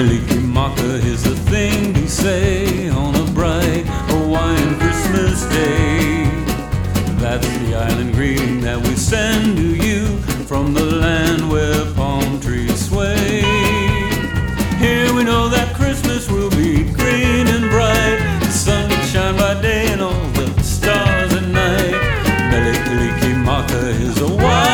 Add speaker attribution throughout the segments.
Speaker 1: Is thing to say on a bright Hawaiian Christmas day. That's the island greeting that we send to you from the land where palm trees sway. Here we know that Christmas will be green and bright, by day and all the stars at night. Is a wild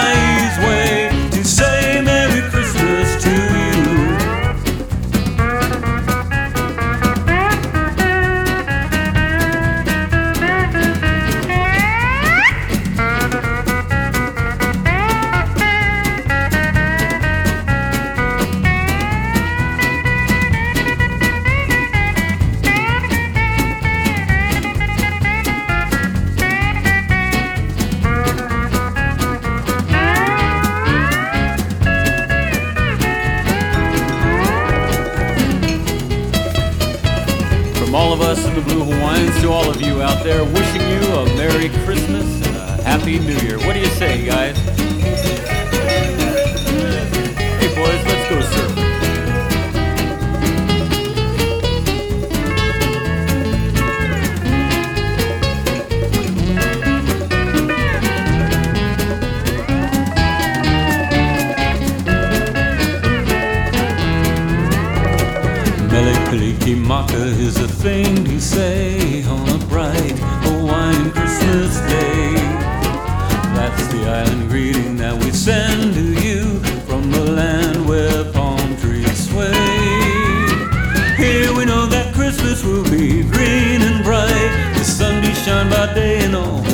Speaker 1: All of us in the Blue Hawaiians to all of you out there, wishing you a Merry Christmas and a Happy New Year. What do you say, guys? Kalikimaka is a thing to say on a bright Hawaiian Christmas day. That's the island greeting that we send to you from the land where palm trees sway. Here we know that Christmas will be green and bright, the sun be shine by day and all.